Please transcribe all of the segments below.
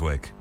Brunswick.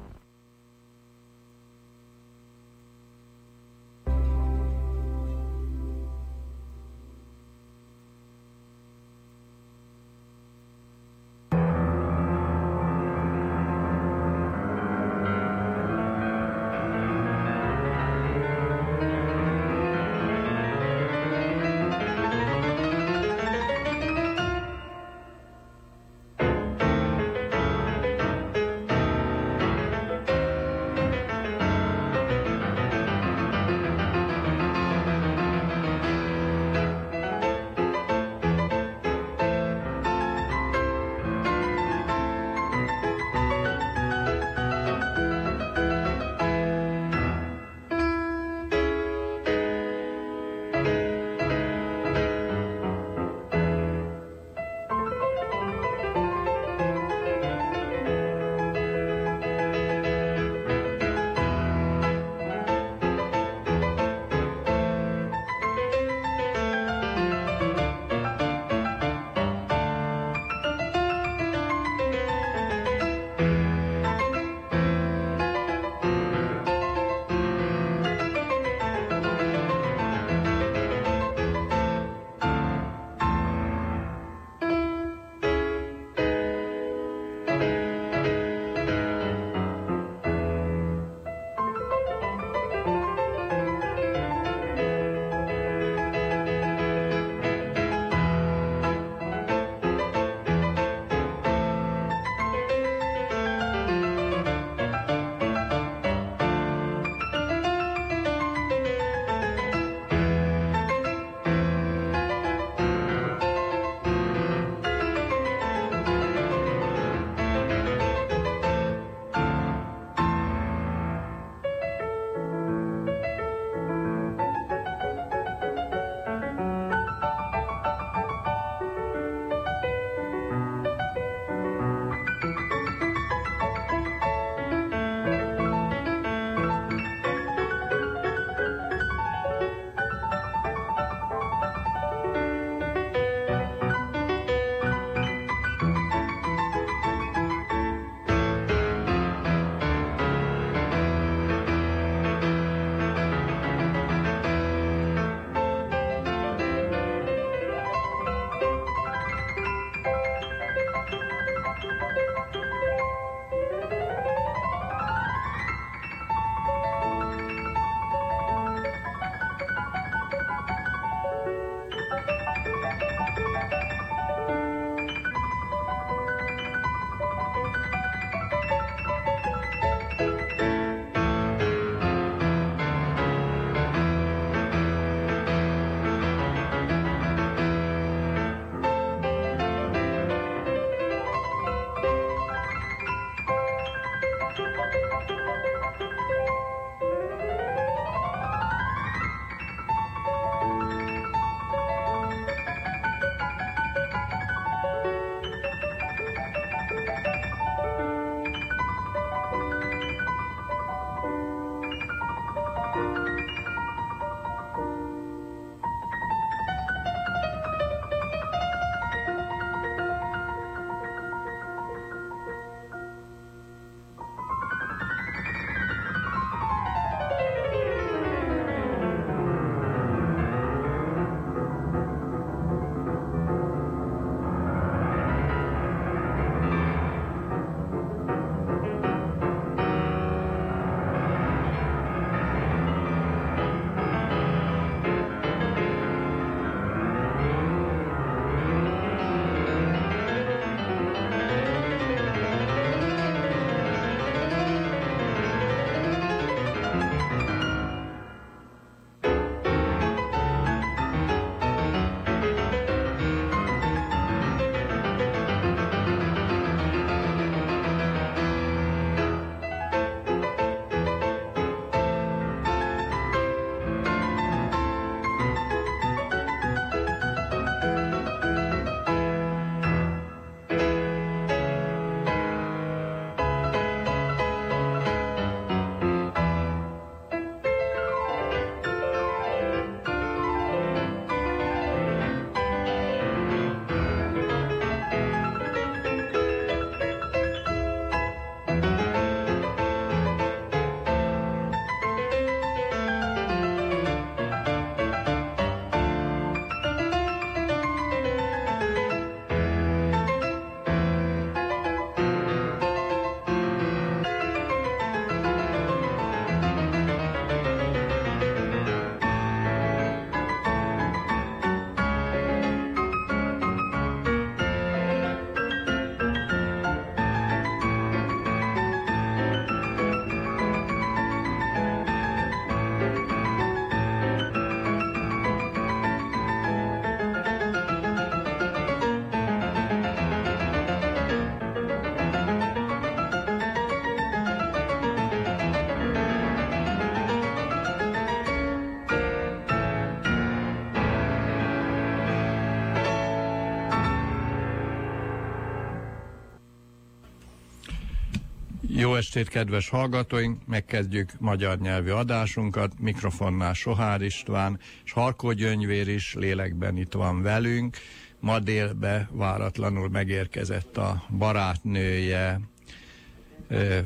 Jó estét, kedves hallgatóink! Megkezdjük magyar nyelvű adásunkat. Mikrofonnál Sohár István, és Harkó Gyöngyvér is lélekben itt van velünk. Ma délbe váratlanul megérkezett a barátnője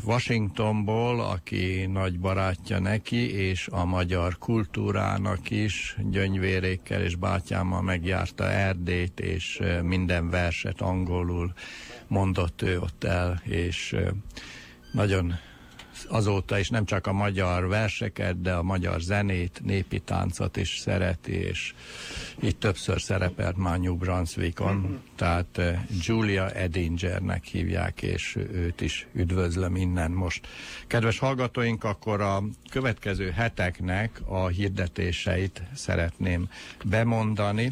Washingtonból, aki nagy barátja neki, és a magyar kultúrának is gyöngyvérékkel és bátyámmal megjárta Erdét, és minden verset angolul mondott ő ott el, és nagyon azóta is nem csak a magyar verseket, de a magyar zenét, népi táncot is szereti, és itt többször szerepelt már New Brunswickon, mm-hmm. tehát uh, Julia Edingernek hívják, és őt is üdvözlöm innen most. Kedves hallgatóink, akkor a következő heteknek a hirdetéseit szeretném bemondani.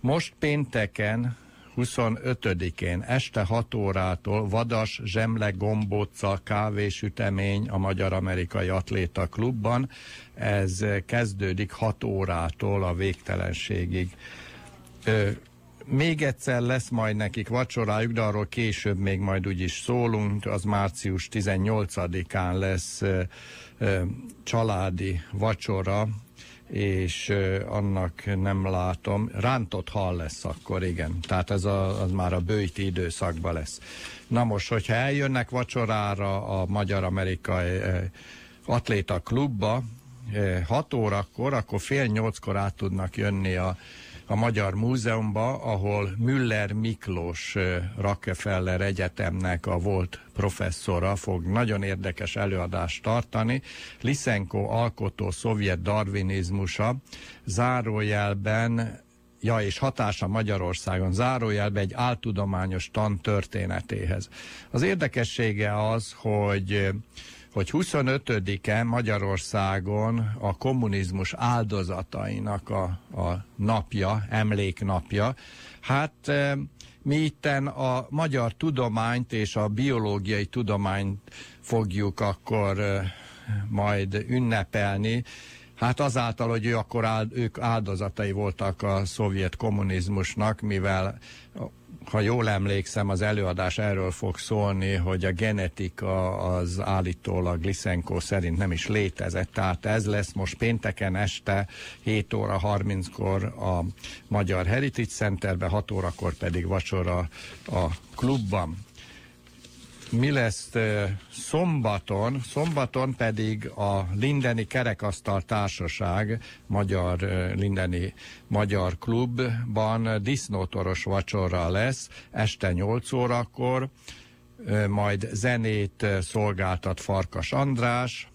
Most pénteken 25-én este 6 órától vadas, zsemle, gombóca, kávésütemény a Magyar-Amerikai Atléta Klubban. Ez kezdődik 6 órától a végtelenségig. Ö, még egyszer lesz majd nekik vacsorájuk, de arról később még majd úgyis szólunk, az március 18-án lesz ö, ö, családi vacsora és annak nem látom, rántott hal lesz akkor, igen. Tehát ez a, az már a bőjti időszakban lesz. Na most, hogyha eljönnek vacsorára a Magyar-Amerikai Atléta Klubba, 6 órakor, akkor fél nyolckor át tudnak jönni a a Magyar Múzeumba, ahol Müller Miklós Rockefeller Egyetemnek a volt professzora fog nagyon érdekes előadást tartani. Lisenko alkotó szovjet darwinizmusa zárójelben ja, és hatása Magyarországon zárójelben egy áltudományos tan történetéhez. Az érdekessége az, hogy hogy 25-e Magyarországon a kommunizmus áldozatainak a, a napja, emléknapja. Hát e, mi itten a magyar tudományt és a biológiai tudományt fogjuk akkor e, majd ünnepelni, Hát azáltal, hogy ő akkor áld, ők áldozatai voltak a szovjet kommunizmusnak, mivel ha jól emlékszem, az előadás erről fog szólni, hogy a genetika az állítólag Lysenko szerint nem is létezett. Tehát ez lesz most pénteken este 7 óra 30-kor a Magyar Heritage Centerben, 6 órakor pedig vacsora a klubban mi lesz szombaton, szombaton pedig a Lindeni Kerekasztal Társaság, Magyar Lindeni Magyar Klubban disznótoros vacsora lesz, este 8 órakor, majd zenét szolgáltat Farkas András,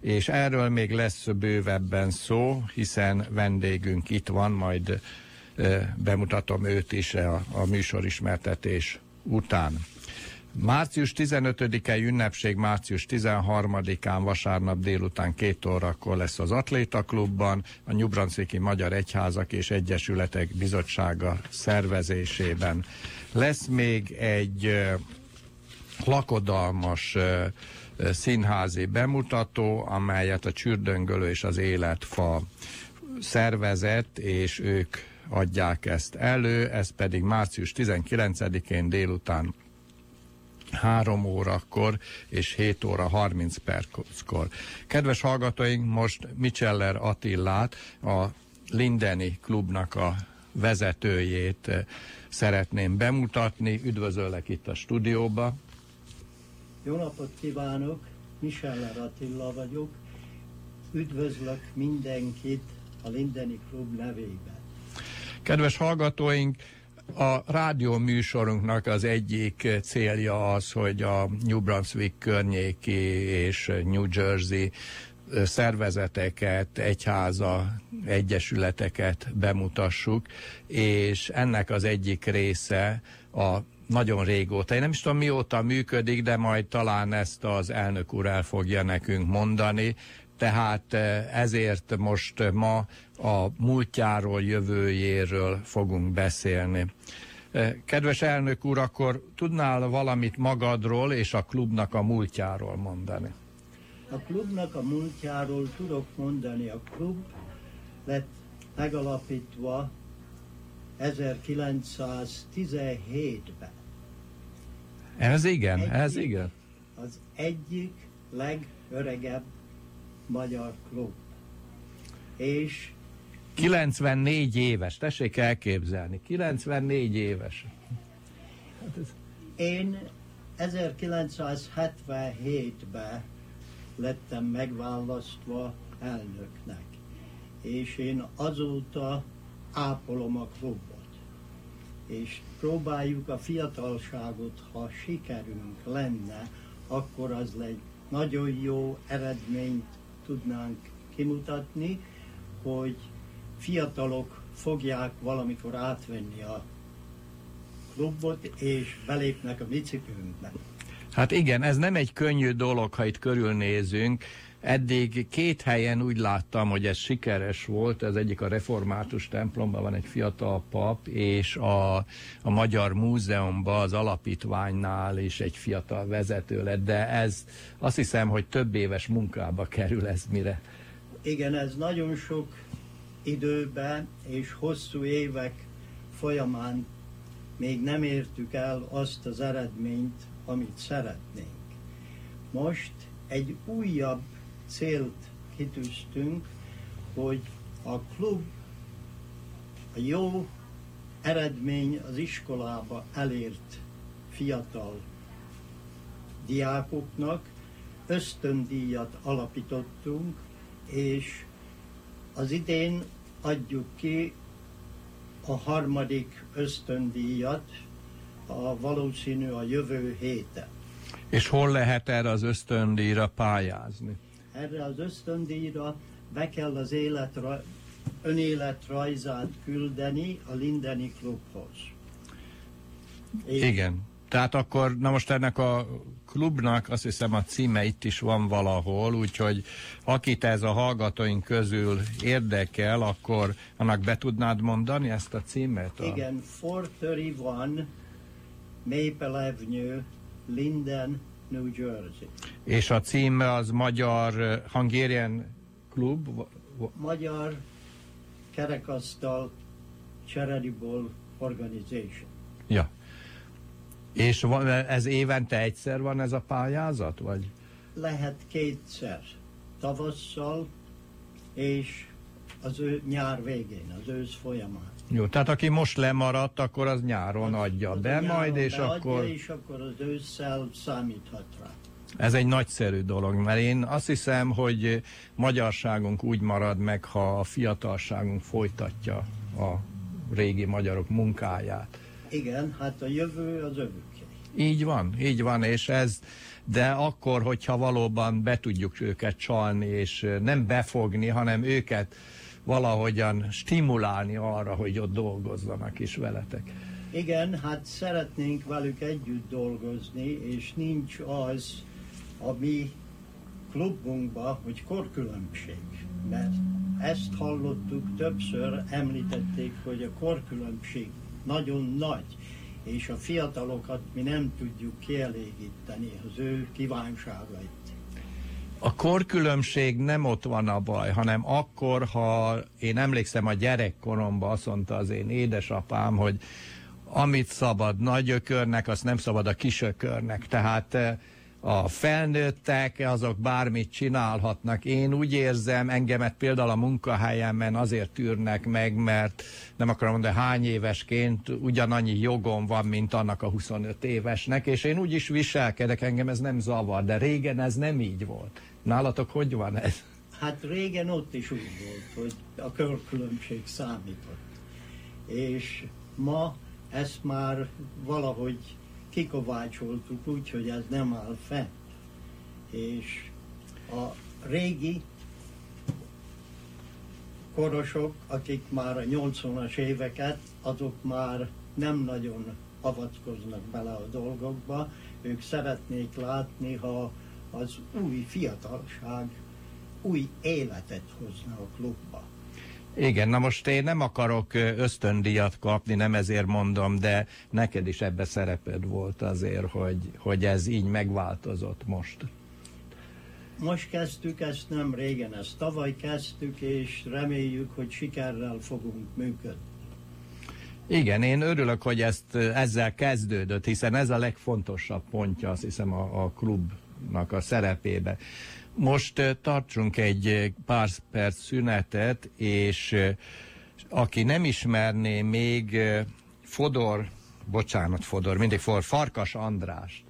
és erről még lesz bővebben szó, hiszen vendégünk itt van, majd bemutatom őt is a, a műsorismertetés után. Március 15-e ünnepség, március 13-án vasárnap délután két órakor lesz az Atléta Klubban, a New Brunswicki Magyar Egyházak és Egyesületek Bizottsága szervezésében. Lesz még egy lakodalmas színházi bemutató, amelyet a Csürdöngölő és az Életfa szervezett, és ők adják ezt elő, ez pedig március 19-én délután 3 órakor és 7 óra 30 perckor. Kedves hallgatóink, most Micheller Attillát, a Lindeni klubnak a vezetőjét eh, szeretném bemutatni. Üdvözöllek itt a stúdióba. Jó napot kívánok! Micheller Attila vagyok. Üdvözlök mindenkit a Lindeni klub nevében. Kedves hallgatóink, a rádió műsorunknak az egyik célja az, hogy a New Brunswick környéki és New Jersey szervezeteket, egyháza, egyesületeket bemutassuk, és ennek az egyik része a nagyon régóta. Én nem is tudom mióta működik, de majd talán ezt az elnök úr el fogja nekünk mondani. Tehát ezért most ma a múltjáról, jövőjéről fogunk beszélni. Eh, kedves elnök úr, akkor tudnál valamit magadról és a klubnak a múltjáról mondani? A klubnak a múltjáról tudok mondani. A klub lett megalapítva 1917-ben. Ez igen, Egyik, ez igen. az egyik legöregebb magyar klub. És 94 éves, tessék elképzelni, 94 éves. Hát ez... Én 1977-ben lettem megválasztva elnöknek, és én azóta ápolom a klubot. És próbáljuk a fiatalságot, ha sikerünk lenne, akkor az egy nagyon jó eredményt tudnánk kimutatni, hogy fiatalok fogják valamikor átvenni a klubot, és belépnek a bicikülünkbe. Hát igen, ez nem egy könnyű dolog, ha itt körülnézünk. Eddig két helyen úgy láttam, hogy ez sikeres volt, ez egyik a református templomban van egy fiatal pap, és a, a Magyar Múzeumban, az alapítványnál is egy fiatal vezető lett, de ez azt hiszem, hogy több éves munkába kerül ez mire. Igen, ez nagyon sok időben és hosszú évek folyamán még nem értük el azt az eredményt, amit szeretnénk. Most egy újabb célt kitűztünk, hogy a klub a jó eredmény az iskolába elért fiatal diákoknak ösztöndíjat alapítottunk, és az idén adjuk ki a harmadik ösztöndíjat, a valószínű a jövő héten. És hol lehet erre az ösztöndíjra pályázni? Erre az ösztöndíjra be kell az életra, önéletrajzát küldeni a Lindeni klubhoz. És Igen. Tehát akkor, na most ennek a klubnak azt hiszem a címe itt is van valahol, úgyhogy akit ez a hallgatóink közül érdekel, akkor annak be tudnád mondani ezt a címet? A... Igen, 431 Maple Avenue, Linden, New Jersey. És a címe az Magyar uh, Hungarian Club? Magyar Kerekasztal Charity Ball Organization. Ja. És van, ez évente egyszer van ez a pályázat, vagy? Lehet kétszer. Tavasszal és az ő nyár végén, az ősz folyamán. Jó, tehát aki most lemaradt, akkor az nyáron az, adja az be majd, és akkor... és akkor az ősszel számíthat rá. Ez egy nagyszerű dolog, mert én azt hiszem, hogy magyarságunk úgy marad meg, ha a fiatalságunk folytatja a régi magyarok munkáját. Igen, hát a jövő az övüké. Így van, így van, és ez, de akkor, hogyha valóban be tudjuk őket csalni, és nem befogni, hanem őket valahogyan stimulálni arra, hogy ott dolgozzanak is veletek. Igen, hát szeretnénk velük együtt dolgozni, és nincs az a mi klubunkban, hogy korkülönbség. Mert ezt hallottuk többször, említették, hogy a korkülönbség nagyon nagy, és a fiatalokat mi nem tudjuk kielégíteni az ő kívánságait. A korkülönbség nem ott van a baj, hanem akkor, ha én emlékszem a gyerekkoromban, azt mondta az én édesapám, hogy amit szabad nagyökörnek, azt nem szabad a kisökörnek. Tehát eh, a felnőttek, azok bármit csinálhatnak. Én úgy érzem, engemet például a munkahelyemen azért tűrnek meg, mert nem akarom mondani, hány évesként ugyanannyi jogom van, mint annak a 25 évesnek, és én úgy is viselkedek, engem ez nem zavar, de régen ez nem így volt. Nálatok hogy van ez? Hát régen ott is úgy volt, hogy a körkülönbség számított. És ma ezt már valahogy kikovácsoltuk úgy, hogy ez nem áll fent. És a régi korosok, akik már a 80-as éveket, azok már nem nagyon avatkoznak bele a dolgokba, ők szeretnék látni, ha az új fiatalság új életet hozna a klubba. Igen, na most én nem akarok ösztöndíjat kapni, nem ezért mondom, de neked is ebbe szereped volt azért, hogy, hogy ez így megváltozott most. Most kezdtük ezt nem régen, ezt tavaly kezdtük, és reméljük, hogy sikerrel fogunk működni. Igen, én örülök, hogy ezt ezzel kezdődött, hiszen ez a legfontosabb pontja, azt hiszem, a, a klub városnak a szerepébe. Most tartsunk egy pár perc szünetet, és aki nem ismerné még Fodor, bocsánat Fodor, mindig Fodor, Farkas Andrást,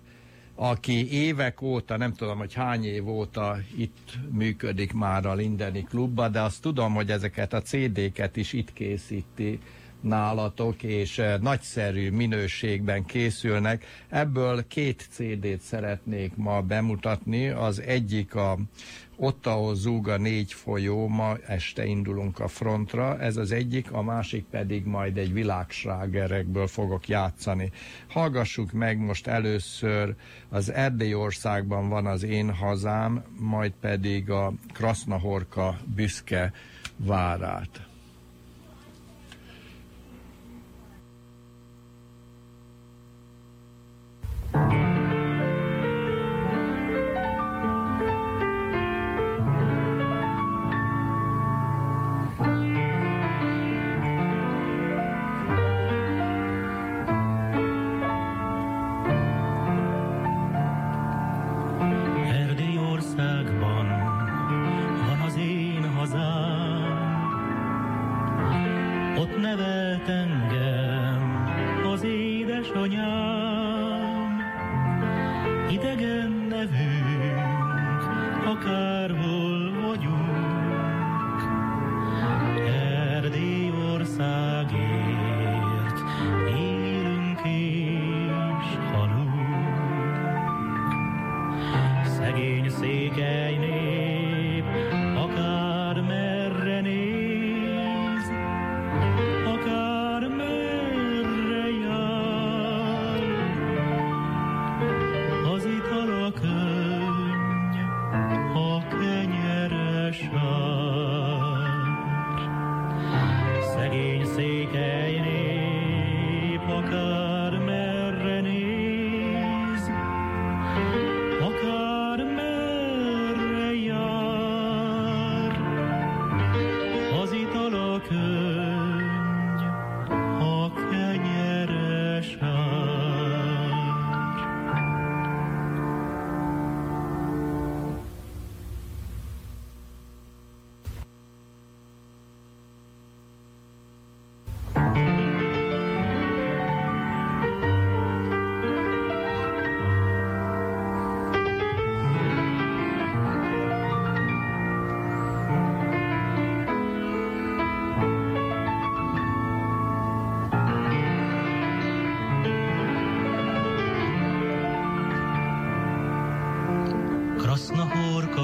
aki évek óta, nem tudom, hogy hány év óta itt működik már a Lindeni klubba, de azt tudom, hogy ezeket a CD-ket is itt készíti nálatok, és nagyszerű minőségben készülnek. Ebből két CD-t szeretnék ma bemutatni. Az egyik a ott, ahol zúg a négy folyó, ma este indulunk a frontra, ez az egyik, a másik pedig majd egy világsrágerekből fogok játszani. Hallgassuk meg most először az Erdély országban van az én hazám, majd pedig a Krasznahorka büszke várát. Bye.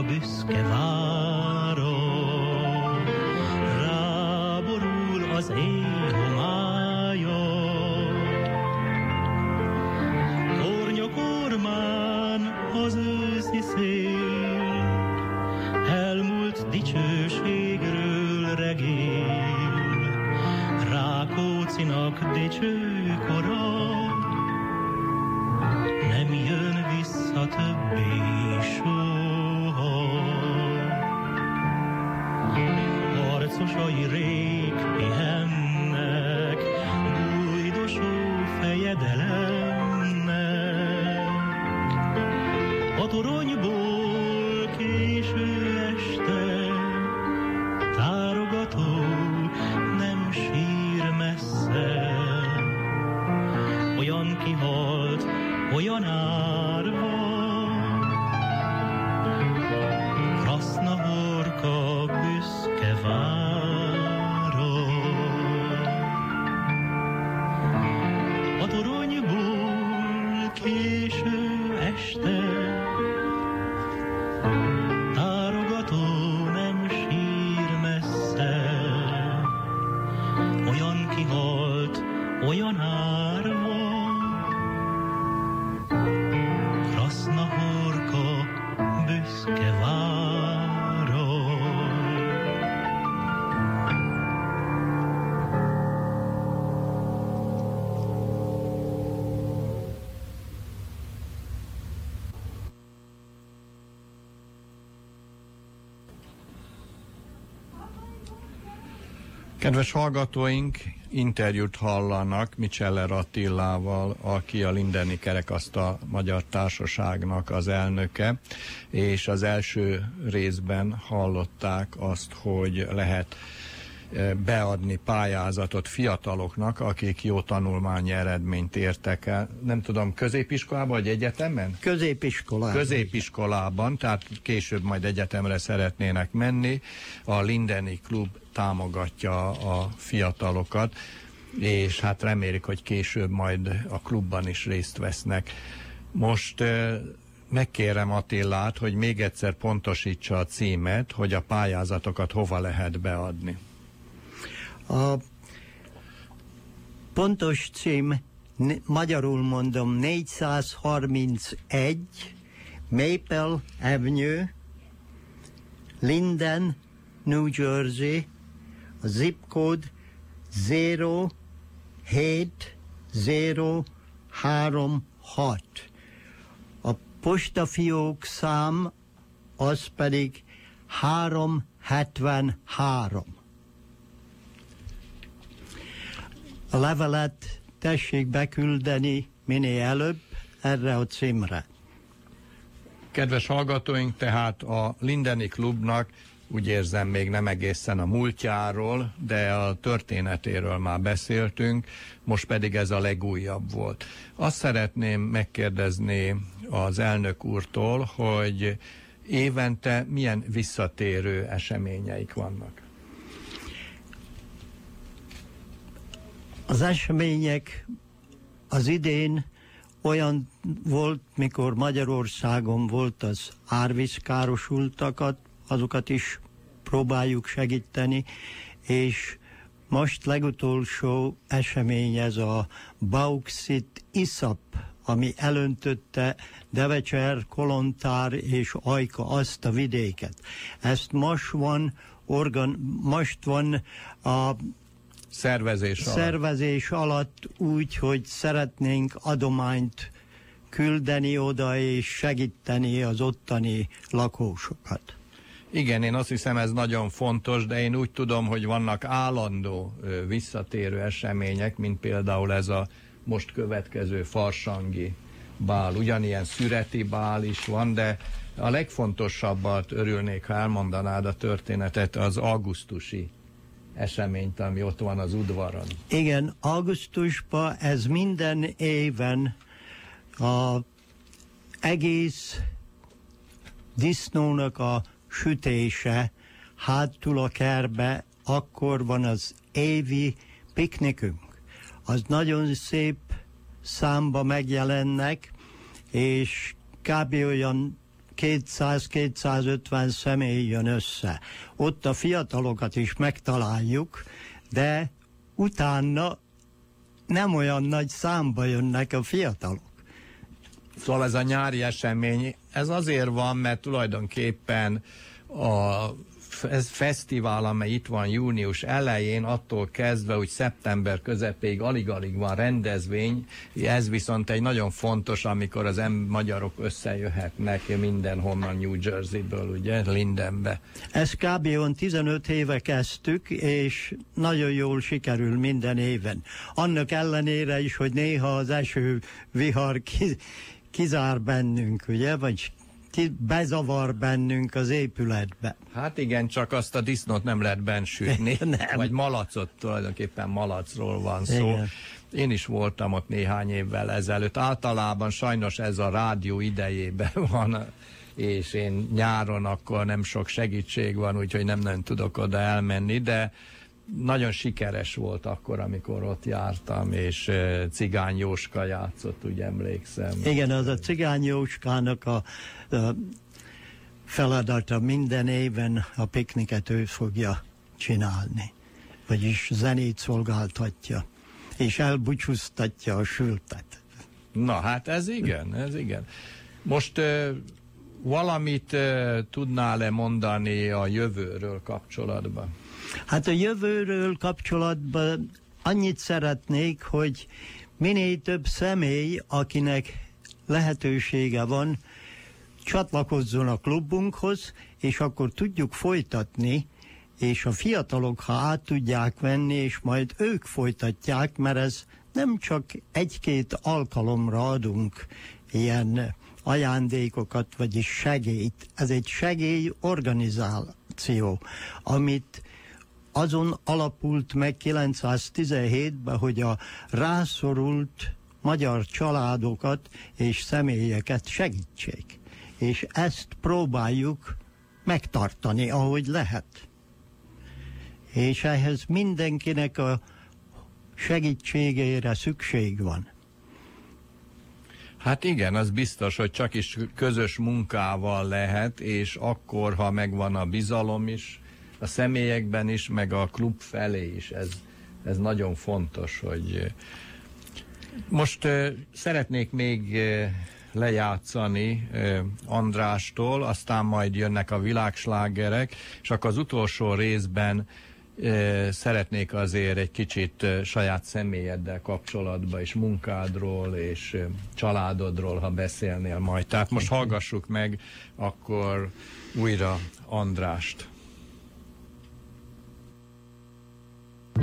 وسکرا Kedves hallgatóink, interjút hallanak Micheller Attillával, aki a Lindeni Kerekasztal Magyar Társaságnak az elnöke, és az első részben hallották azt, hogy lehet beadni pályázatot fiataloknak, akik jó tanulmányi eredményt értek el. Nem tudom, középiskolában vagy egyetemen? Középiskolában. Középiskolában, tehát később majd egyetemre szeretnének menni. A Lindeni Klub támogatja a fiatalokat, és hát remélik, hogy később majd a klubban is részt vesznek. Most megkérem Attillát, hogy még egyszer pontosítsa a címet, hogy a pályázatokat hova lehet beadni. A pontos cím, magyarul mondom, 431 Maple Avenue, Linden, New Jersey, a zip code 07036. A postafiók szám az pedig 373. A levelet tessék beküldeni minél előbb erre a címre. Kedves hallgatóink, tehát a Lindeni Klubnak úgy érzem még nem egészen a múltjáról, de a történetéről már beszéltünk, most pedig ez a legújabb volt. Azt szeretném megkérdezni az elnök úrtól, hogy évente milyen visszatérő eseményeik vannak? Az események az idén olyan volt, mikor Magyarországon volt az árvízkárosultakat, azokat is próbáljuk segíteni, és most legutolsó esemény ez a Bauxit ISAP, ami elöntötte Devecser, Kolontár és Ajka azt a vidéket. Ezt most van, organ, most van a szervezés alatt. szervezés alatt úgy, hogy szeretnénk adományt küldeni oda és segíteni az ottani lakósokat. Igen, én azt hiszem ez nagyon fontos, de én úgy tudom, hogy vannak állandó visszatérő események, mint például ez a most következő farsangi bál. Ugyanilyen szüreti bál is van, de a legfontosabbat örülnék, ha elmondanád a történetet, az augusztusi eseményt, ami ott van az udvaron. Igen, augusztusban ez minden éven a egész disznónak a sütése hátul a kerbe, akkor van az évi piknikünk. Az nagyon szép számba megjelennek, és kb. olyan 200-250 személy jön össze. Ott a fiatalokat is megtaláljuk, de utána nem olyan nagy számba jönnek a fiatalok. Szóval ez a nyári esemény, ez azért van, mert tulajdonképpen a fesztivál, amely itt van június elején, attól kezdve, hogy szeptember közepéig alig-alig van rendezvény, ez viszont egy nagyon fontos, amikor az em magyarok összejöhetnek mindenhonnan New Jersey-ből, ugye, Lindenbe. Ez kb. 15 éve kezdtük, és nagyon jól sikerül minden éven. Annak ellenére is, hogy néha az eső vihar kizár bennünk, ugye, vagy bezavar bennünk az épületbe. Hát igen, csak azt a disznót nem lehet bensütni, nem. vagy malacot, tulajdonképpen malacról van szó. Igen. Én is voltam ott néhány évvel ezelőtt. Általában sajnos ez a rádió idejében van, és én nyáron akkor nem sok segítség van, úgyhogy nem nagyon tudok oda elmenni, de nagyon sikeres volt akkor, amikor ott jártam, és Cigány Jóska játszott, úgy emlékszem. Igen, az a Cigány Jóskának a, a feladata minden éven a pikniket ő fogja csinálni, vagyis zenét szolgáltatja, és elbúcsúztatja a sültet. Na hát ez igen, ez igen. Most valamit tudnál-e mondani a jövőről kapcsolatban? Hát a jövőről kapcsolatban annyit szeretnék, hogy minél több személy, akinek lehetősége van, csatlakozzon a klubunkhoz, és akkor tudjuk folytatni és a fiatalok, ha át tudják venni, és majd ők folytatják, mert ez nem csak egy-két alkalomra adunk ilyen ajándékokat, vagyis segélyt. Ez egy segélyorganizáció, amit azon alapult meg 917-ben, hogy a rászorult magyar családokat és személyeket segítsék. És ezt próbáljuk megtartani, ahogy lehet. És ehhez mindenkinek a segítségére szükség van. Hát igen, az biztos, hogy csak is közös munkával lehet, és akkor, ha megvan a bizalom is, a személyekben is, meg a klub felé is. Ez, ez nagyon fontos, hogy most uh, szeretnék még uh, lejátszani uh, Andrástól, aztán majd jönnek a világslágerek, és akkor az utolsó részben szeretnék azért egy kicsit saját személyeddel kapcsolatban, és munkádról, és családodról, ha beszélnél majd. Tehát most hallgassuk meg akkor újra Andrást.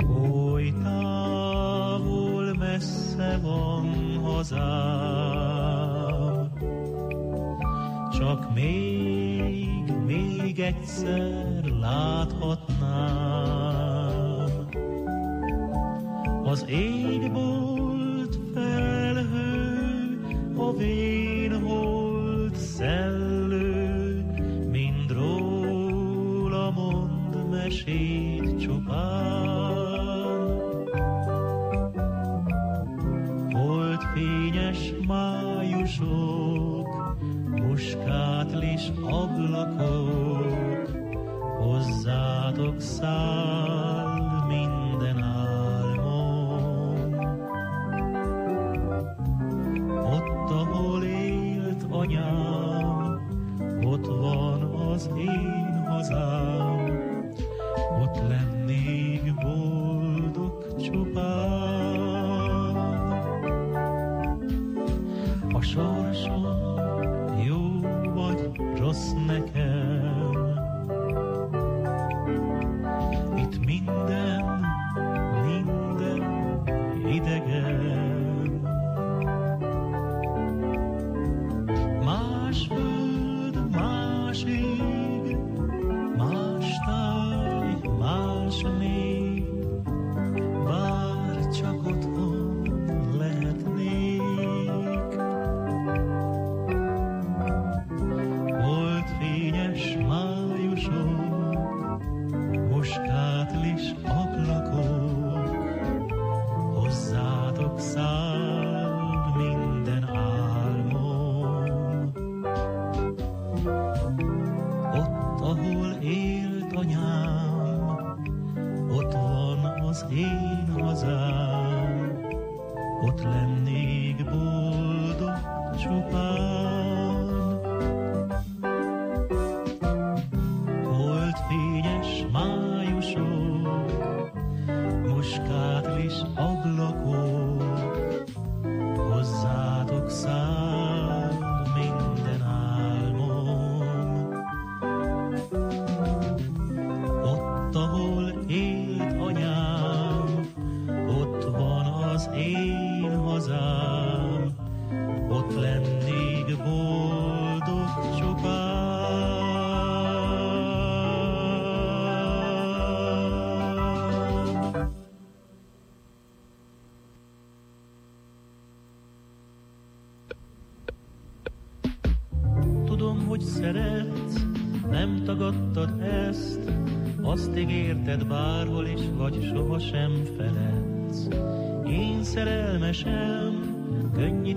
Oly távol messze van hazám, csak még, még egyszer láthatnám. Az ég volt felhő, a vén volt szellő, mind róla mond mesét csupán. Májusok, muskátlis ablakok, hozzátok száll minden álmom. Ott, ahol élt anyám, ott van az én hazám,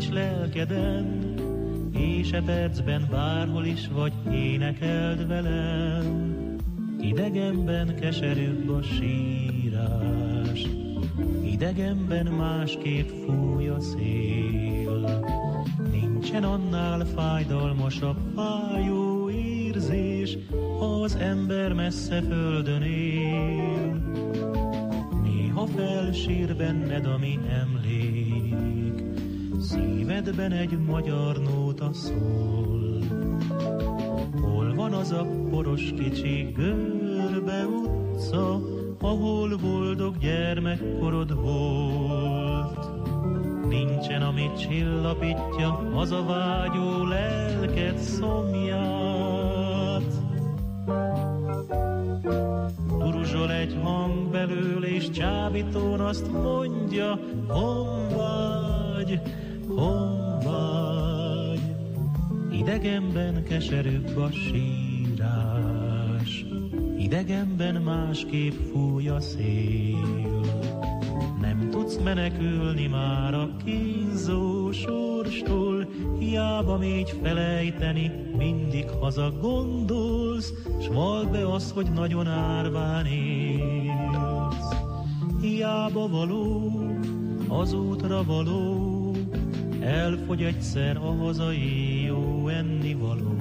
lelkeden, és e percben bárhol is vagy énekeld velem. Idegenben keserűbb a sírás, idegenben másképp fúj a szél. Nincsen annál fájdalmasabb fájó érzés, ha az ember messze földön él. Néha felsír benned, ami emlék, Szívedben egy magyar nóta szól. Hol van az a poros kicsi görbe utca, ahol boldog gyermekkorod volt. Nincsen, amit csillapítja az a vágyó lelket szomját. Duruzsol egy hang belül, és csábítón azt mondja, hon vagy, hon vagy. Idegenben keserűbb a sírás, idegenben másképp fúj a szél. Nem tudsz menekülni már a kínzó sorstól, hiába még felejteni, mindig haza gondolsz, s vald be az, hogy nagyon árván élsz. Hiába való, az útra való, elfogy egyszer a hazai jó ennivaló.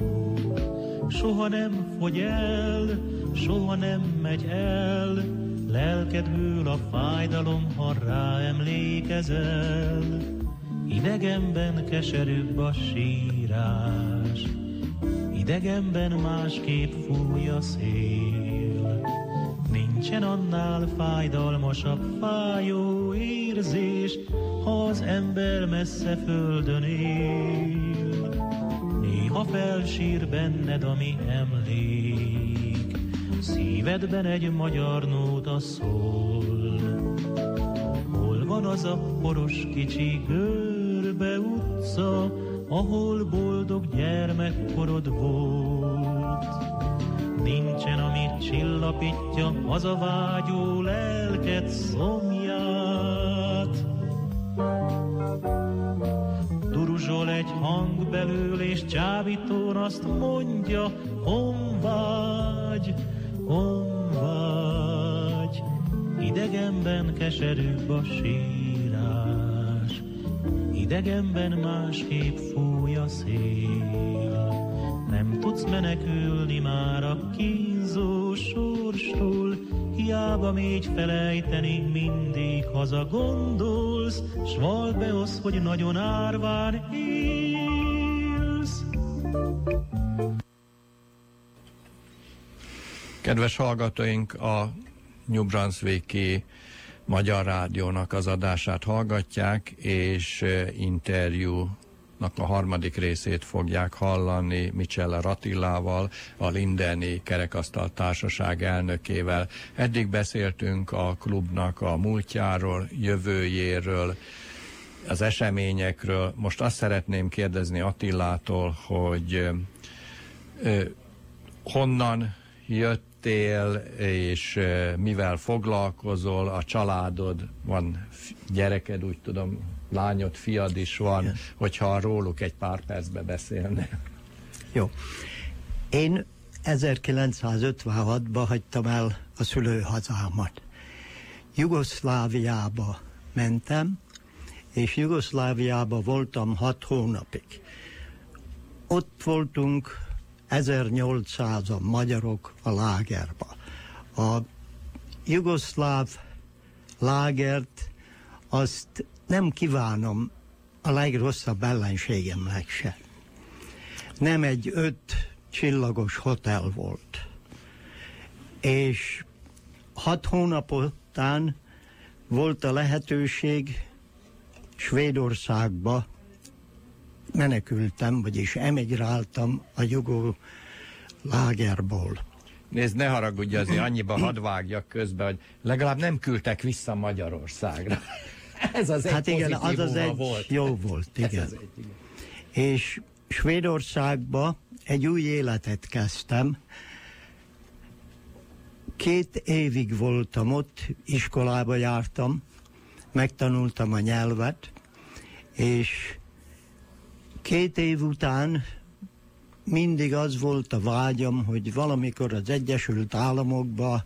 Soha nem fogy el, soha nem megy el, Lelked hűl a fájdalom, ha rá emlékezel. Idegenben keserűbb a sírás, idegenben másképp fúj a szél. Nincsen annál fájdalmasabb fájó érzés, ha az ember messze földön él. Néha felsír benned, ami emlék, Szívedben egy magyar nóta szól. Hol van az a poros kicsi görbe utca, ahol boldog gyermekkorod volt? Nincsen, amit csillapítja az a vágyó lelket szomját. Duruzsol egy hang belül, és csábítón azt mondja, hon vagy, hon vagy, idegenben keserűbb a sírás, idegenben másképp fúj a szél. Nem tudsz menekülni már a kínzó sorstól, hiába még felejteni, mindig haza gondolsz, s vald be az, hogy nagyon árván élsz. Kedves hallgatóink, a New Brunswicki Magyar Rádiónak az adását hallgatják, és interjúnak a harmadik részét fogják hallani Michelle Ratillával, a Lindeni Kerekasztal Társaság elnökével. Eddig beszéltünk a klubnak a múltjáról, jövőjéről, az eseményekről. Most azt szeretném kérdezni Attillától, hogy honnan jött lettél, és mivel foglalkozol, a családod, van gyereked, úgy tudom, lányod, fiad is van, Igen. hogyha róluk egy pár percbe beszélne. Jó. Én 1956-ban hagytam el a szülőhazámat. Jugoszláviába mentem, és Jugoszláviába voltam hat hónapig. Ott voltunk 1800-an magyarok a lágerba. A jugoszláv lágert azt nem kívánom a legrosszabb ellenségemnek se. Nem egy öt csillagos hotel volt. És hat hónap után volt a lehetőség Svédországba menekültem, vagyis emigráltam a jugó lágerból. Nézd, ne haragudj, azért annyiba hadd vágjak közbe, hogy legalább nem küldtek vissza Magyarországra. Ez az egy hát igen, az az egy volt. jó volt, igen. Ez egy, igen. És Svédországba egy új életet kezdtem. Két évig voltam ott, iskolába jártam, megtanultam a nyelvet, és Két év után mindig az volt a vágyam, hogy valamikor az Egyesült Államokba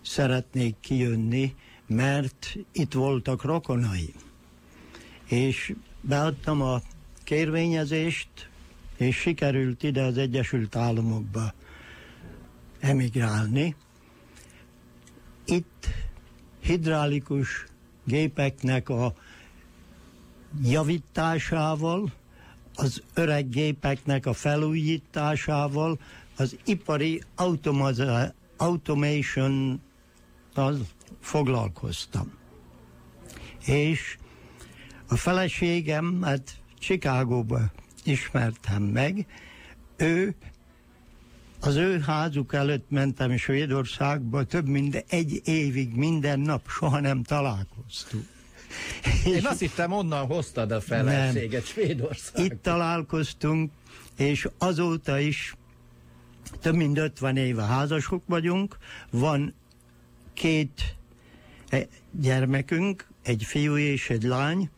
szeretnék kijönni, mert itt voltak rokonai. És beadtam a kérvényezést, és sikerült ide az Egyesült Államokba emigrálni. Itt hidrálikus gépeknek a javításával, az öreg gépeknek a felújításával, az ipari automation foglalkoztam. És a feleségem, hát Chicagóba ismertem meg, ő az ő házuk előtt mentem Svédországba, több mint egy évig minden nap soha nem találkoztunk. Én azt hittem, onnan hoztad a feleséget Svédországba. Itt találkoztunk, és azóta is több mint 50 éve házasok vagyunk, van két e, gyermekünk, egy fiú és egy lány.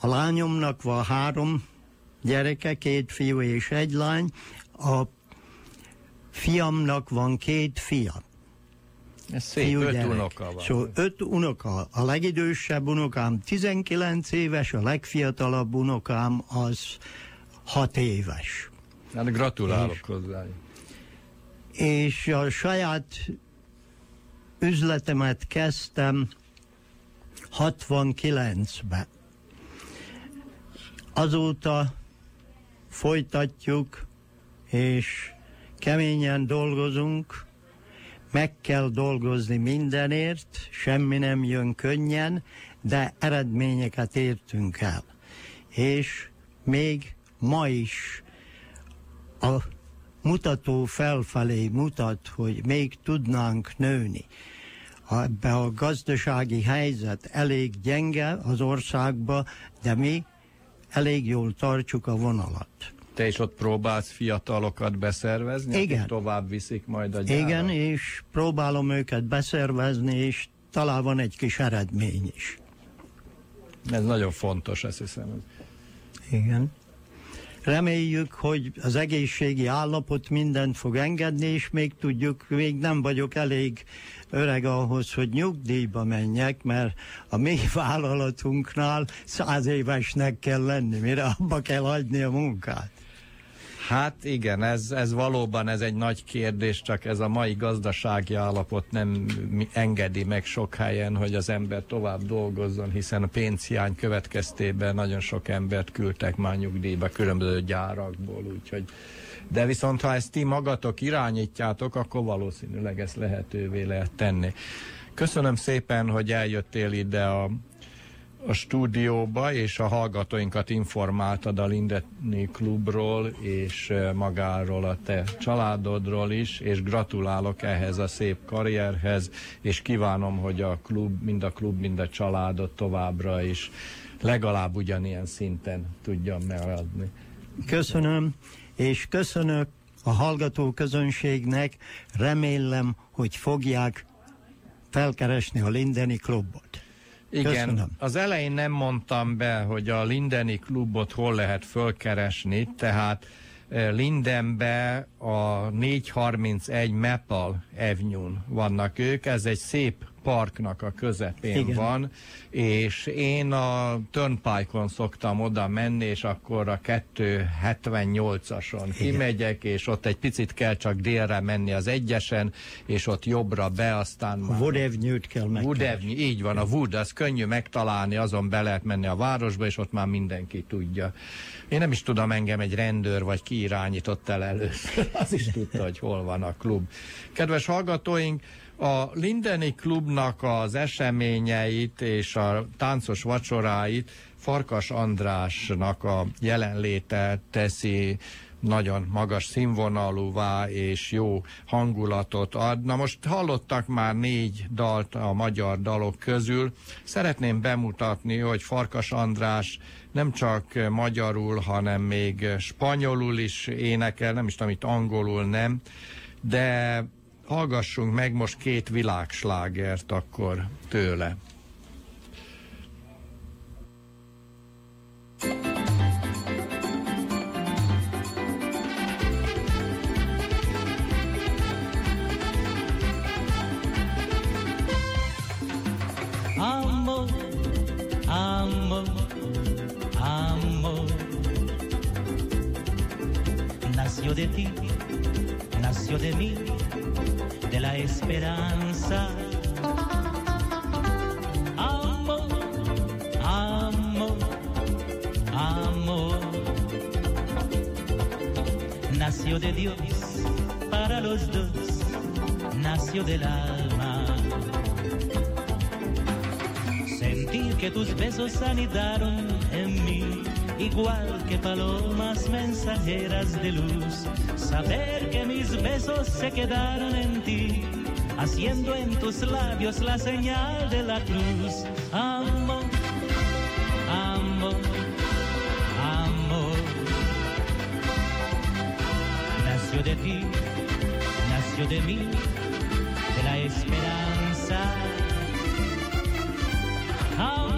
A lányomnak van három gyereke, két fiú és egy lány. A fiamnak van két fia. Ez szép, öt unoka van. Szóval öt unoka. A legidősebb unokám 19 éves, a legfiatalabb unokám az 6 éves. Hát gratulálok és, hozzá. És a saját üzletemet kezdtem 69-ben. Azóta folytatjuk, és keményen dolgozunk, meg kell dolgozni mindenért, semmi nem jön könnyen, de eredményeket értünk el. És még ma is a mutató felfelé mutat, hogy még tudnánk nőni. Ebbe a gazdasági helyzet elég gyenge az országba, de mi elég jól tartjuk a vonalat. Te is ott próbálsz fiatalokat beszervezni, Igen. tovább viszik majd a gyára? Igen, és próbálom őket beszervezni, és talán van egy kis eredmény is. Ez nagyon fontos, ezt hiszem. Igen. Reméljük, hogy az egészségi állapot mindent fog engedni, és még tudjuk, még nem vagyok elég öreg ahhoz, hogy nyugdíjba menjek, mert a mi vállalatunknál száz évesnek kell lenni, mire abba kell hagyni a munkát. Hát igen, ez, ez valóban ez egy nagy kérdés, csak ez a mai gazdasági állapot nem engedi meg sok helyen, hogy az ember tovább dolgozzon, hiszen a pénzhiány következtében nagyon sok embert küldtek már nyugdíjba különböző gyárakból, úgyhogy de viszont ha ezt ti magatok irányítjátok, akkor valószínűleg ezt lehetővé lehet tenni. Köszönöm szépen, hogy eljöttél ide a a stúdióba, és a hallgatóinkat informáltad a Lindeni klubról, és magáról a te családodról is, és gratulálok ehhez a szép karrierhez, és kívánom, hogy a klub, mind a klub, mind a családot továbbra is legalább ugyanilyen szinten tudjam megadni. Köszönöm, és köszönök a hallgató közönségnek, remélem, hogy fogják felkeresni a Lindeni klubot. Igen, Köszönöm. az elején nem mondtam be, hogy a Lindeni klubot hol lehet fölkeresni, tehát eh, Lindenbe a 431 Maple Avenue-n vannak ők, ez egy szép parknak a közepén Igen. van, és én a Turnpike-on szoktam oda menni, és akkor a 278-ason kimegyek, és ott egy picit kell csak délre menni az egyesen, és ott jobbra be, aztán már... Avenue-t kell meg. Avenue, így van, a Wood, az könnyű megtalálni, azon be lehet menni a városba, és ott már mindenki tudja. Én nem is tudom, engem egy rendőr vagy ki irányított el először. Az is tudta, hogy hol van a klub. Kedves hallgatóink, a Lindeni klubnak az eseményeit és a táncos vacsoráit Farkas Andrásnak a jelenléte teszi nagyon magas színvonalúvá és jó hangulatot ad. Na most hallottak már négy dalt a magyar dalok közül. Szeretném bemutatni, hogy Farkas András nem csak magyarul, hanem még spanyolul is énekel, nem is tudom, itt angolul nem, de hallgassunk meg most két világslágert akkor tőle. De ti, nació de mí de la esperanza. Amor, amor, amor. Nació de Dios para los dos, nació del alma Sentir que tus besos anidaron en mí, igual que palomas mensajeras de luz. Saber que mis besos se quedaron en ti, haciendo en tus labios la señal de la cruz. Amor, amor, amor. Nació de ti, nació de mí, de la esperanza. Amor,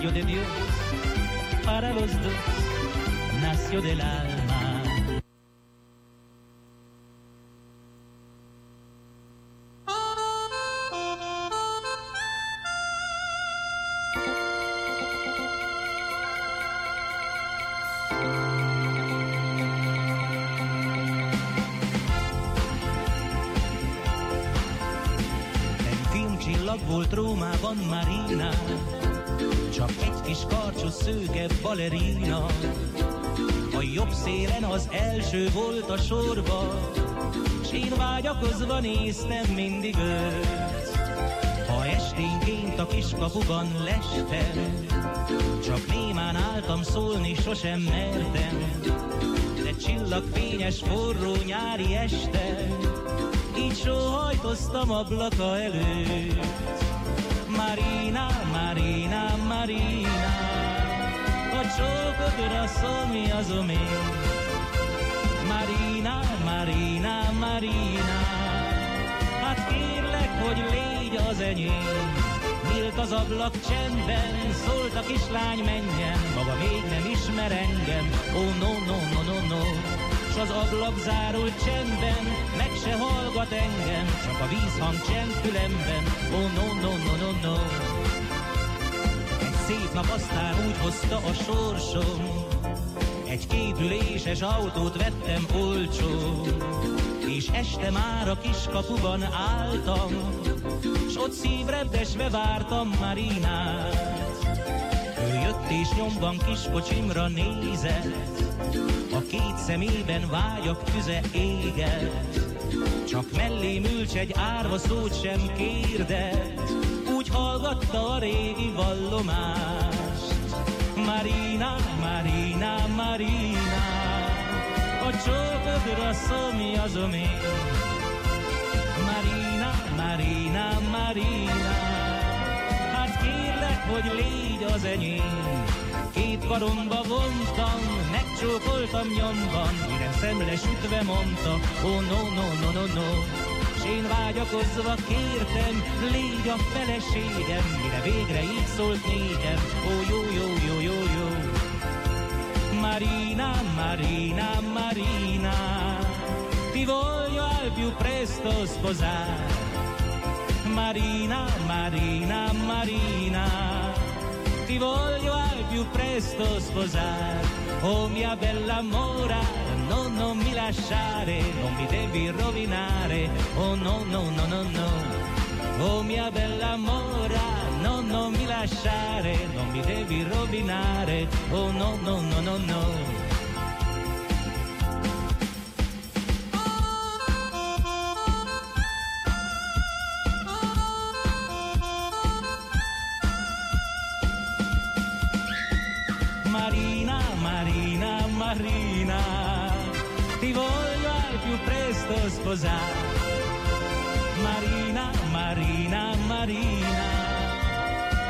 Nació de Dios para los dos, nació del alma. Egy filmcsillag volt Rómában Marina, csak egy kis karcsú szőke balerina. A jobb szélen az első volt a sorba, s én vágyakozva néztem mindig őt. Ha esténként a kiskapuban lestem, csak némán álltam szólni, sosem mertem. De csillagfényes forró nyári este, így sóhajtoztam ablaka előtt. Marina, Marina, a csókodra szomjazom én. Marina, Marina, Marina, hát kérlek, hogy légy az enyém. Nyílt az ablak csendben, szólt a kislány menjen, maga még nem ismer engem, oh, no, no, no, no, no. S az ablak zárult csendben, meg se hallgat engem, csak a vízhang csend fülemben, oh, no, no, no, no, no. Szép nap aztán úgy hozta a sorsom, egy kétüléses autót vettem olcsó, és este már a kiskapuban álltam, s ott szívrebdesve vártam Marinát. Ő jött és nyomban kiskocsimra nézett, a két szemében vágyak tüze égett. Csak mellém ült egy árva szót sem kérdett, úgy hallgatta a régi vallomást. Marina, Marina, Marina, a csókodra szomjazom én. Marina, Marina, Marina, hát kérlek, hogy légy az enyém. Két karomba vontam, megcsókoltam nyomban, mire szemle sütve mondta, oh no, no, no, no, no. Én vágyakozva kértem, légy a feleségem, mire végre így szólt nékem, ó jó, jó, jó, jó, jó. Marina, Marina, Marina, ti voglio al più presto sposare. Marina, Marina, Marina, ti voglio al più presto sposare. Oh mia bella mora, non mi lasciare, non mi devi rovinare. Oh no, no, no, no, no. Oh mia bella mora, no, non mi lasciare, non mi devi rovinare. Oh no, no, no, no, no. Presto sposare. Marina, Marina, Marina,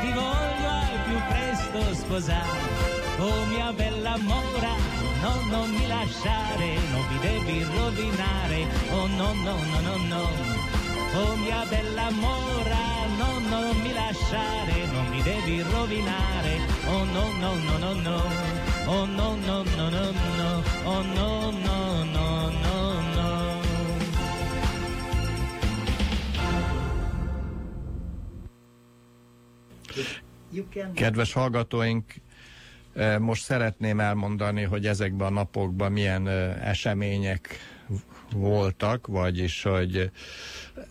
ti voglio al più presto sposare. Oh mia bella mora, no, non mi lasciare, non mi devi rovinare. Oh no, no, no, no, no. Oh mia bella mora, no, non mi lasciare, non mi devi rovinare. Oh no, no, no, no, no. Oh no, no, no, no, no. Oh no, no, no, no. Kedves hallgatóink, eh, most szeretném elmondani, hogy ezekben a napokban milyen eh, események voltak, vagyis hogy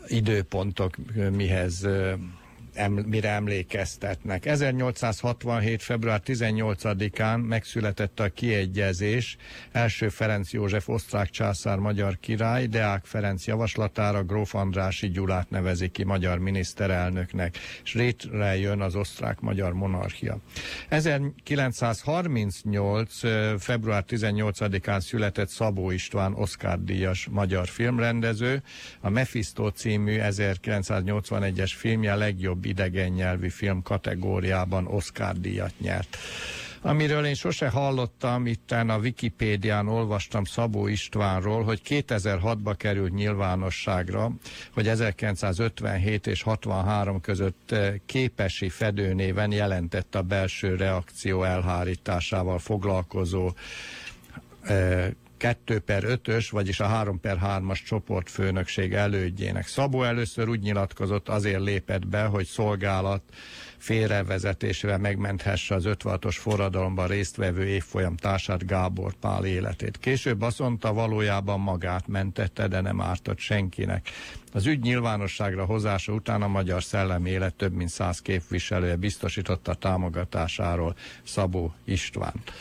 időpontok eh, mihez mire emlékeztetnek. 1867. február 18-án megszületett a kiegyezés első Ferenc József osztrák császár magyar király, Deák Ferenc javaslatára Gróf Andrási Gyulát nevezi ki magyar miniszterelnöknek, és létre jön az osztrák-magyar monarchia. 1938. február 18-án született Szabó István Oszkár díjas magyar filmrendező, a Mephisto című 1981-es filmje legjobb idegen nyelvű film kategóriában Oscar díjat nyert. Amiről én sose hallottam, itten a Wikipédián olvastam Szabó Istvánról, hogy 2006-ba került nyilvánosságra, hogy 1957 és 63 között eh, képesi fedőnéven jelentett a belső reakció elhárításával foglalkozó 2 per 5-ös, vagyis a 3 per 3-as csoportfőnökség elődjének. Szabó először úgy nyilatkozott, azért lépett be, hogy szolgálat félrevezetésével megmenthesse az 56-os forradalomban résztvevő évfolyam társát Gábor Pál életét. Később azt mondta, valójában magát mentette, de nem ártott senkinek. Az ügy nyilvánosságra hozása után a magyar szellemi élet több mint száz képviselője biztosította támogatásáról Szabó Istvánt.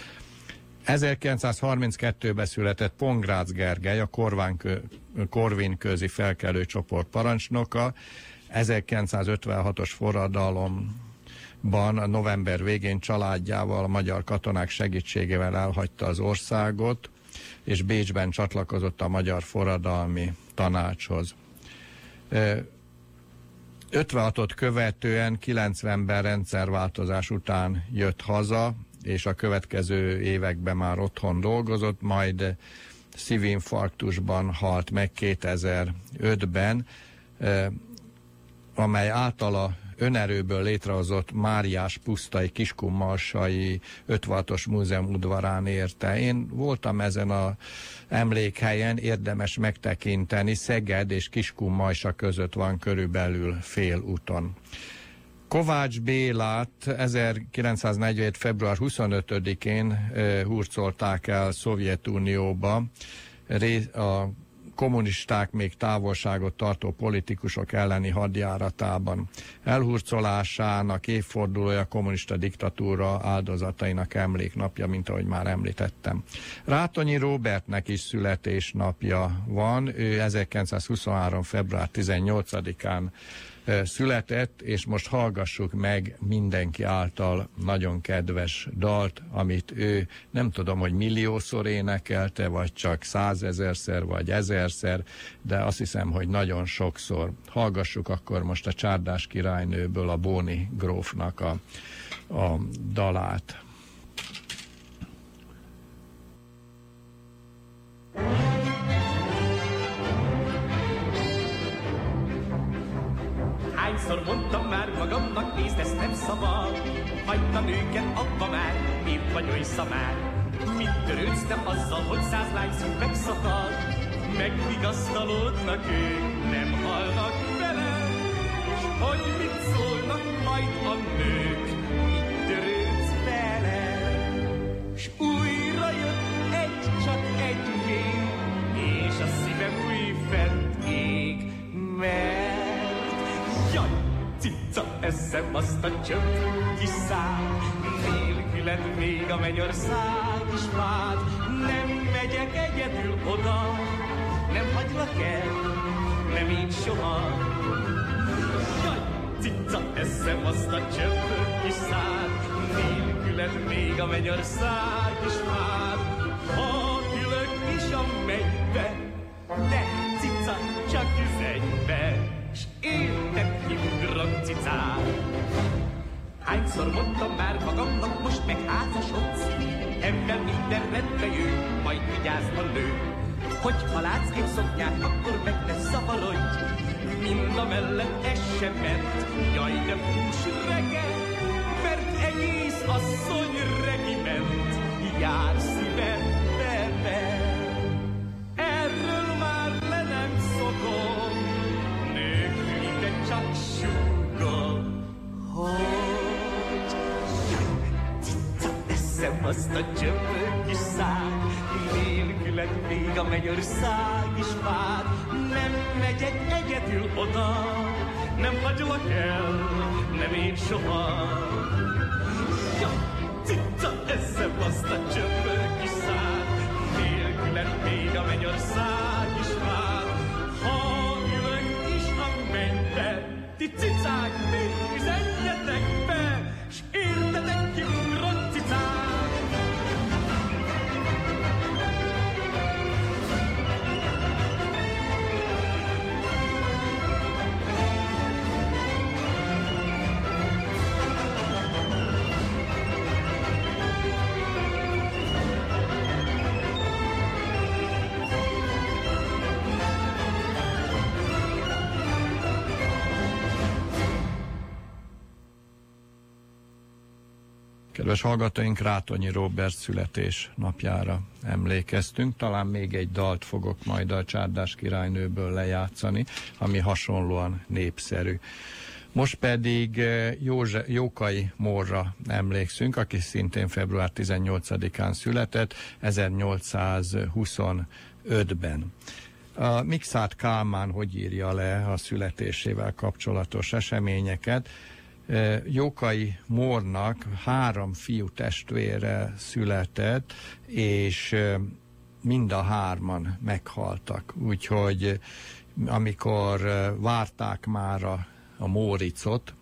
1932-ben született Pongrácz Gergely, a Korvin közi felkelő csoport parancsnoka. 1956-os forradalomban a november végén családjával, a magyar katonák segítségével elhagyta az országot, és Bécsben csatlakozott a Magyar Forradalmi Tanácshoz. 56-ot követően 90-ben rendszerváltozás után jött haza, és a következő években már otthon dolgozott, majd szívinfarktusban halt meg 2005-ben, eh, amely általa önerőből létrehozott Máriás pusztai kiskummarsai 56-os múzeum udvarán érte. Én voltam ezen a emlékhelyen, érdemes megtekinteni, Szeged és Kiskummajsa között van körülbelül fél úton. Kovács Bélát 1947. február 25-én hurcolták el Szovjetunióba. A kommunisták még távolságot tartó politikusok elleni hadjáratában. Elhurcolásának évfordulója kommunista diktatúra áldozatainak emléknapja, mint ahogy már említettem. Rátonyi Robertnek is születésnapja van, ő 1923. február 18-án született, és most hallgassuk meg mindenki által nagyon kedves dalt, amit ő nem tudom, hogy milliószor énekelte, vagy csak százezerszer, vagy ezerszer, de azt hiszem, hogy nagyon sokszor. Hallgassuk akkor most a Csárdás királynőből a Bóni grófnak a, a dalát. Hányszor mondtam már magamnak, nézd, ezt nem szabad. Hagyd a nőket abba már, miért vagy oly szamár? Mit törődsz te azzal, hogy száz lány szív megszakad? Megvigasztalódnak ők, nem halnak bele, s hogy mit szólnak majd a nők, mit törődsz vele? S újra eszem azt a csöpp kis szám, nélküled még a mennyország is vád, nem megyek egyedül oda, nem hagylak el, nem így soha. Jaj, cica, eszem azt a csöpp kis szád, nélküled még a mennyország is vád, ha ülök is a mennybe, de cica, csak üzenj be s érted cicám. Hányszor mondtam már magamnak, most meg házasodsz, ebben minden rendbe jön, majd vigyázz a nő. Hogy ha látsz egy szoknyát, akkor meg ne szavarodj, mind a mellett ez sem ment, jaj de hús reggel, mert egész asszony regiment, jár szívem azt a csöpő kis szád, nélküled még a mennyország is vár, nem megyek egyedül oda, nem hagylak el, nem én soha. Ja, cica, eszem azt a csöpög kis szád, nélküled még a mennyország is vár. Ha ülök is a mennybe, ti cicák, nézzenjetek Kedves hallgatóink, Rátonyi Robert születés napjára emlékeztünk. Talán még egy dalt fogok majd a Csárdás királynőből lejátszani, ami hasonlóan népszerű. Most pedig eh, Józse, Jókai Morra emlékszünk, aki szintén február 18-án született, 1825-ben. A Mixát Kálmán hogy írja le a születésével kapcsolatos eseményeket? Jókai Mornak három fiú testvére született, és mind a hárman meghaltak. Úgyhogy amikor várták már a, a Móricot,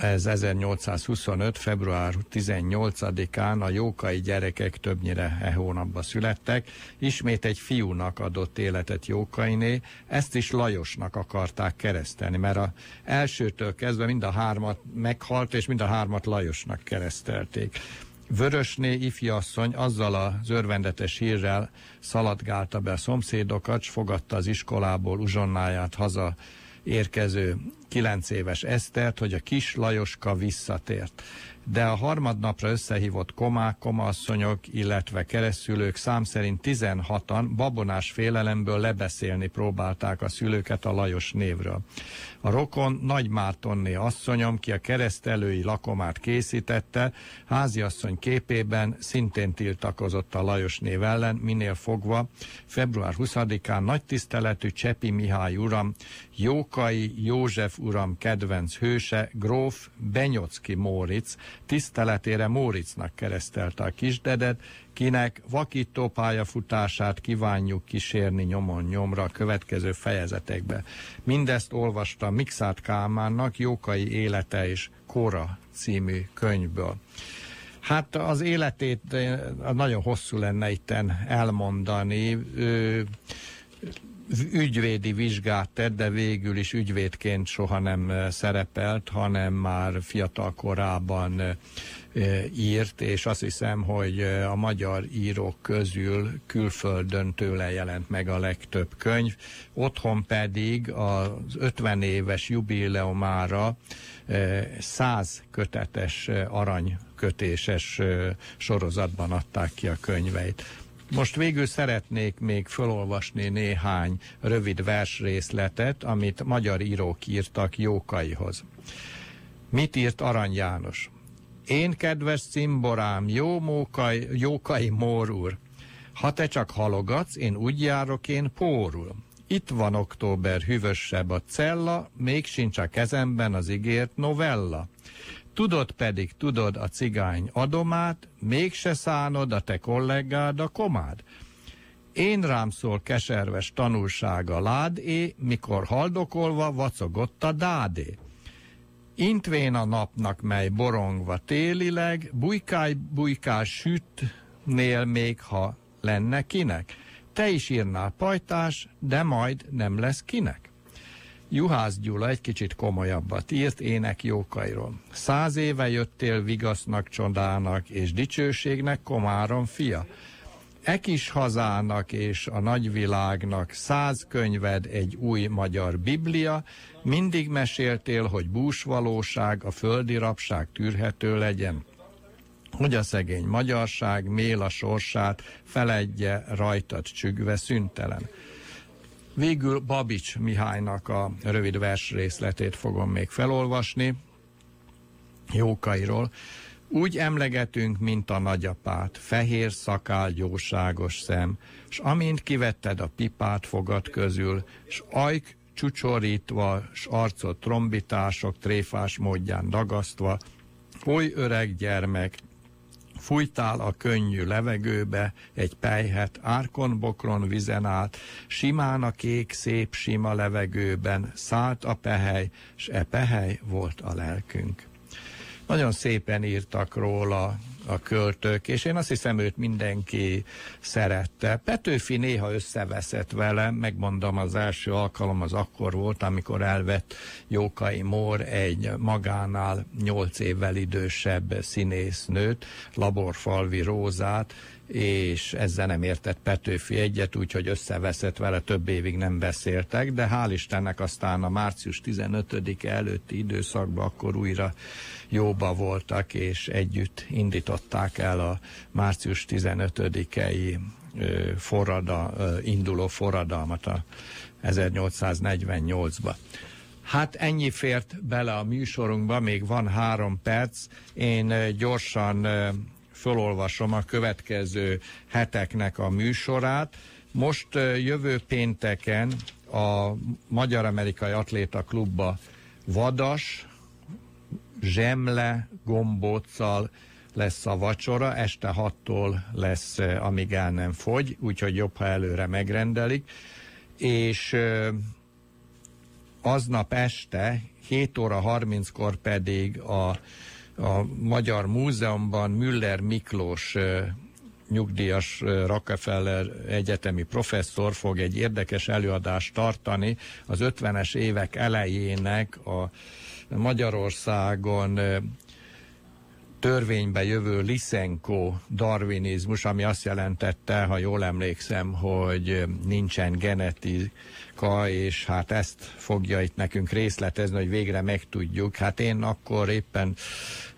ez 1825. február 18-án a jókai gyerekek többnyire e hónapban születtek. Ismét egy fiúnak adott életet Jókainé, ezt is Lajosnak akarták keresztelni, mert a elsőtől kezdve mind a hármat meghalt, és mind a hármat Lajosnak keresztelték. Vörösné ifjasszony azzal az örvendetes hírrel szaladgálta be a szomszédokat, s fogadta az iskolából uzsonnáját haza érkező kilenc éves Esztert, hogy a kis Lajoska visszatért. De a harmadnapra összehívott komák, komaasszonyok, illetve keresztülők szám szerint 16-an babonás félelemből lebeszélni próbálták a szülőket a Lajos névről. A rokon Nagy Mártonné asszonyom, ki a keresztelői lakomát készítette, háziasszony képében szintén tiltakozott a Lajos név ellen, minél fogva február 20-án nagy tiszteletű Csepi Mihály uram, Jókai József uram kedvenc hőse, gróf Benyocki Móric, tiszteletére Móricnak keresztelte a kisdedet, kinek vakító pályafutását kívánjuk kísérni nyomon nyomra a következő fejezetekbe. Mindezt olvasta Mixát Kálmánnak Jókai élete és Kóra című könyvből. Hát az életét eh, nagyon hosszú lenne itten elmondani. Ügyvédi vizsgát tett, de végül is ügyvédként soha nem eh, szerepelt, hanem már fiatal korában eh, írt, és azt hiszem, hogy a magyar írók közül külföldön tőle jelent meg a legtöbb könyv. Otthon pedig az 50 éves jubileumára 100 kötetes aranykötéses sorozatban adták ki a könyveit. Most végül szeretnék még felolvasni néhány rövid versrészletet, amit magyar írók írtak Jókaihoz. Mit írt Arany János? Én kedves cimborám, jó mókaj, jókai mór úr, ha te csak halogatsz, én úgy járok én pórul. Itt van október hűvösebb a cella, még sincs a kezemben az ígért novella. Tudod pedig, tudod a cigány adomát, mégse szánod a te kollégád a komád. Én rám szól keserves tanulsága ládé, mikor haldokolva vacogott a dádé. Intvén a napnak, mely borongva télileg, bujkáj, bujkál sütnél még, ha lenne kinek. Te is írnál pajtás, de majd nem lesz kinek. Juhász Gyula egy kicsit komolyabbat írt ének jókairól. Száz éve jöttél vigasznak, csodának és dicsőségnek Komárom fia. E kis hazának és a nagyvilágnak száz könyved egy új magyar biblia, mindig meséltél, hogy búsvalóság, a földi rabság tűrhető legyen hogy a szegény magyarság mél a sorsát, feledje rajtad csüggve szüntelen. Végül Babics Mihálynak a rövid versrészletét fogom még felolvasni, Jókairól. Úgy emlegetünk, mint a nagyapát, fehér szakál, jóságos szem, s amint kivetted a pipát fogad közül, s ajk csúcsorítva, s arcot trombitások tréfás módján dagasztva, oly öreg gyermek, Fújtál a könnyű levegőbe, egy pejhet árkon-bokron vizen át, simán a kék szép sima levegőben szállt a pehely, s e pehely volt a lelkünk. Nagyon szépen írtak róla a költők, és én azt hiszem, őt mindenki szerette. Petőfi néha összeveszett vele, megmondom, az első alkalom az akkor volt, amikor elvett Jókai Mór egy magánál nyolc évvel idősebb színésznőt, Laborfalvi Rózát, és ezzel nem értett Petőfi egyet, úgyhogy összeveszett vele, több évig nem beszéltek, de hál' Istennek aztán a március 15-e előtti időszakban akkor újra jóba voltak, és együtt indították el a március 15-i forrada, induló forradalmat a 1848-ba. Hát ennyi fért bele a műsorunkba, még van három perc. Én gyorsan fölolvasom a következő heteknek a műsorát. Most jövő pénteken a Magyar-Amerikai Atléta Klubba Vadas, zsemle, gombóccal lesz a vacsora, este hattól lesz, amíg el nem fogy, úgyhogy jobb, ha előre megrendelik, és aznap este 7 óra 30-kor pedig a a Magyar Múzeumban Müller Miklós nyugdíjas Rockefeller egyetemi professzor fog egy érdekes előadást tartani az 50-es évek elejének a Magyarországon törvénybe jövő Lysenko darwinizmus, ami azt jelentette, ha jól emlékszem, hogy nincsen genetika, és hát ezt fogja itt nekünk részletezni, hogy végre megtudjuk. Hát én akkor éppen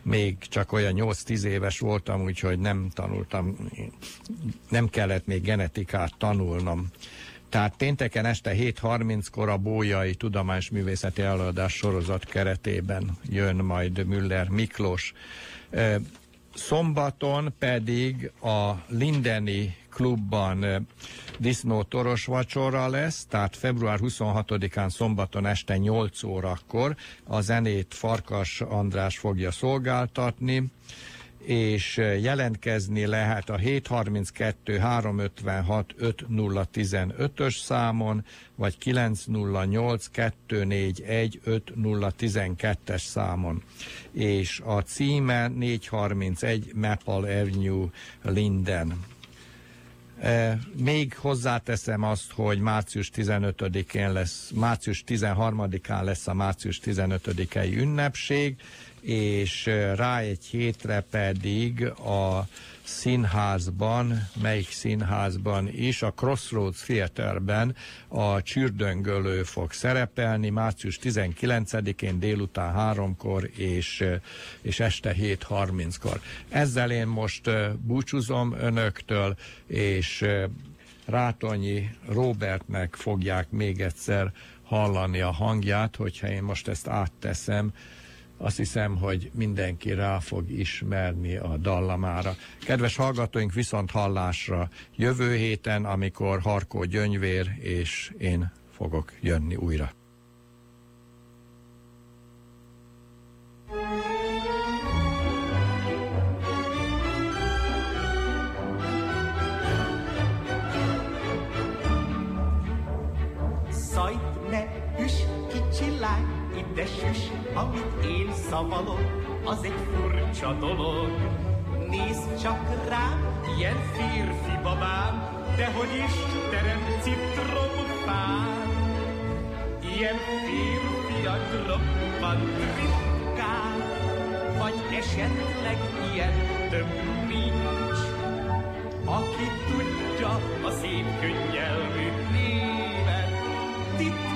még csak olyan 8-10 éves voltam, úgyhogy nem tanultam, nem kellett még genetikát tanulnom. Tehát pénteken este 7.30-kor a Bójai Tudományos Művészeti Előadás sorozat keretében jön majd Müller Miklós. Szombaton pedig a Lindeni klubban disznó toros vacsora lesz, tehát február 26-án szombaton este 8 órakor a zenét Farkas András fogja szolgáltatni, és jelentkezni lehet a 732 356 5015-ös számon, vagy 908 241 5012-es számon. És a címe 431 Maple Avenue Linden. Még hozzáteszem azt, hogy március 15-én lesz, március 13-án lesz a március 15-i ünnepség, és rá egy hétre pedig a színházban, melyik színházban is, a Crossroads Theaterben a Csürdöngölő fog szerepelni március 19-én délután háromkor és, és este 7.30-kor. Ezzel én most búcsúzom önöktől, és Rátonyi Robertnek fogják még egyszer hallani a hangját, hogyha én most ezt átteszem azt hiszem, hogy mindenki rá fog ismerni a dallamára. Kedves hallgatóink, viszont hallásra jövő héten, amikor Harkó Gyöngyvér és én fogok jönni újra. Szajt ne üs, kicsi lány, ide süs, amit én szavalok, az egy furcsa dolog. Nézd csak rám, ilyen férfi babám, de hogy is terem citromfán. Ilyen férfiak roppant ritkán, vagy esetleg ilyen több nincs. Aki tudja a szép könnyelmű német titkát,